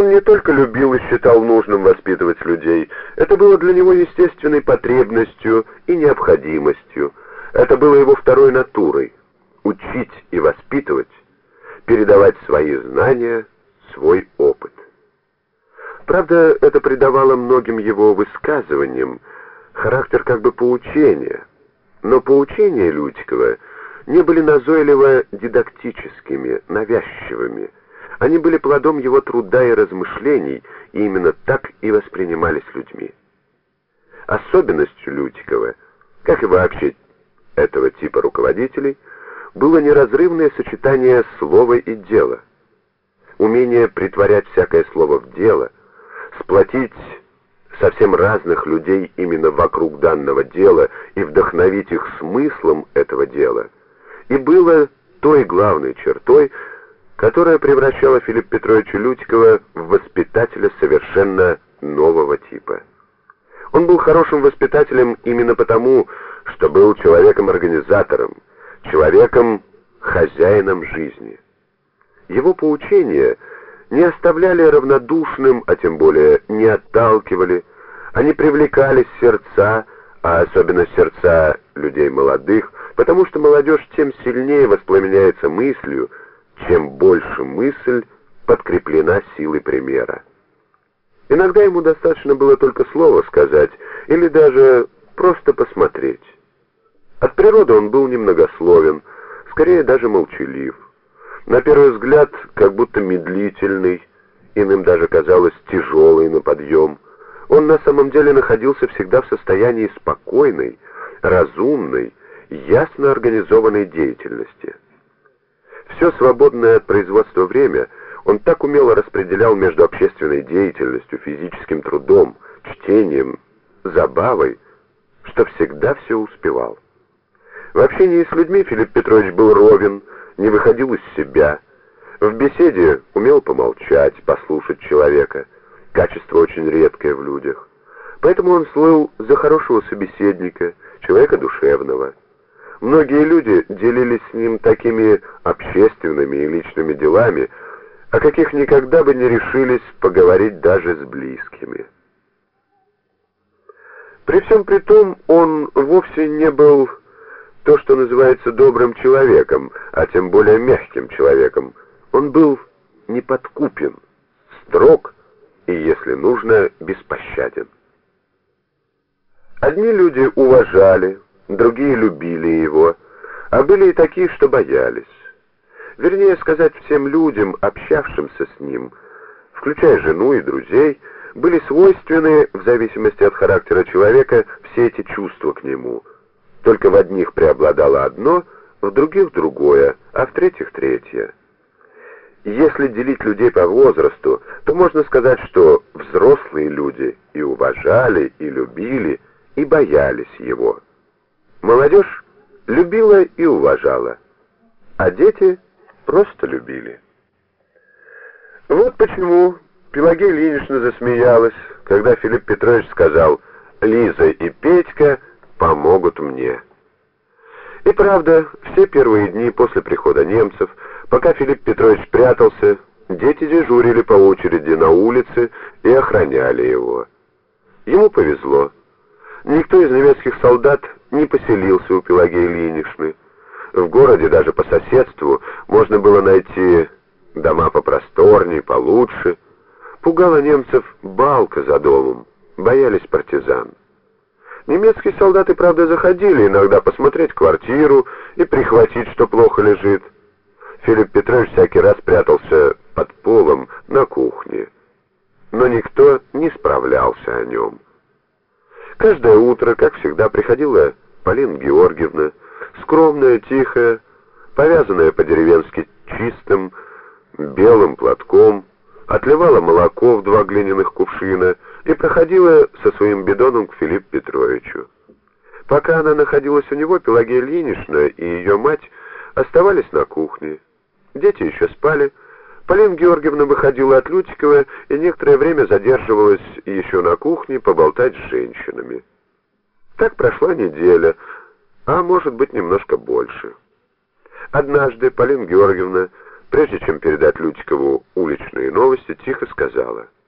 Он не только любил и считал нужным воспитывать людей, это было для него естественной потребностью и необходимостью, это было его второй натурой — учить и воспитывать, передавать свои знания, свой опыт. Правда, это придавало многим его высказываниям характер как бы поучения, но поучения Лютикова не были назойливо дидактическими, навязчивыми. Они были плодом его труда и размышлений, и именно так и воспринимались людьми. Особенностью Лютикова, как и вообще этого типа руководителей, было неразрывное сочетание слова и дела. Умение притворять всякое слово в дело, сплотить совсем разных людей именно вокруг данного дела и вдохновить их смыслом этого дела, и было той главной чертой, которая превращала Филиппа Петровича Лютикова в воспитателя совершенно нового типа. Он был хорошим воспитателем именно потому, что был человеком-организатором, человеком-хозяином жизни. Его поучения не оставляли равнодушным, а тем более не отталкивали, они привлекали сердца, а особенно сердца людей молодых, потому что молодежь тем сильнее воспламеняется мыслью, мысль подкреплена силой примера. Иногда ему достаточно было только слово сказать или даже просто посмотреть. От природы он был немногословен, скорее даже молчалив. На первый взгляд, как будто медлительный, иным даже казалось тяжелый на подъем. Он на самом деле находился всегда в состоянии спокойной, разумной, ясно организованной деятельности. Все свободное от производства время он так умело распределял между общественной деятельностью, физическим трудом, чтением, забавой, что всегда все успевал. В общении с людьми Филипп Петрович был ровен, не выходил из себя. В беседе умел помолчать, послушать человека. Качество очень редкое в людях. Поэтому он слыл за хорошего собеседника, человека душевного. Многие люди делились с ним такими общественными и личными делами, о каких никогда бы не решились поговорить даже с близкими. При всем при том, он вовсе не был то, что называется добрым человеком, а тем более мягким человеком. Он был неподкупен, строг и, если нужно, беспощаден. Одни люди уважали, другие любили его, а были и такие, что боялись. Вернее сказать, всем людям, общавшимся с ним, включая жену и друзей, были свойственны, в зависимости от характера человека, все эти чувства к нему – только в одних преобладало одно, в других другое, а в третьих третье. Если делить людей по возрасту, то можно сказать, что взрослые люди и уважали, и любили, и боялись его. Молодежь любила и уважала, а дети просто любили. Вот почему Пелагея Ильинична засмеялась, когда Филипп Петрович сказал «Лиза и Петька» помогут мне. И правда, все первые дни после прихода немцев, пока Филипп Петрович прятался, дети дежурили по очереди на улице и охраняли его. Ему повезло. Никто из немецких солдат не поселился у Пелагеи Ильиничны. В городе даже по соседству можно было найти дома попросторнее, получше. Пугала немцев балка за домом, боялись партизан. Немецкие солдаты, правда, заходили иногда посмотреть квартиру и прихватить, что плохо лежит. Филипп Петрович всякий раз прятался под полом на кухне. Но никто не справлялся о нем. Каждое утро, как всегда, приходила Полина Георгиевна, скромная, тихая, повязанная по-деревенски чистым белым платком, отливала молоко в два глиняных кувшина и проходила со своим бидоном к Филиппу Петровичу. Пока она находилась у него, Пелагея Ильинична и ее мать оставались на кухне. Дети еще спали. Полина Георгиевна выходила от Лютикова и некоторое время задерживалась еще на кухне поболтать с женщинами. Так прошла неделя, а может быть немножко больше. Однажды Полина Георгиевна Прежде чем передать Лютикову уличные новости, тихо сказала —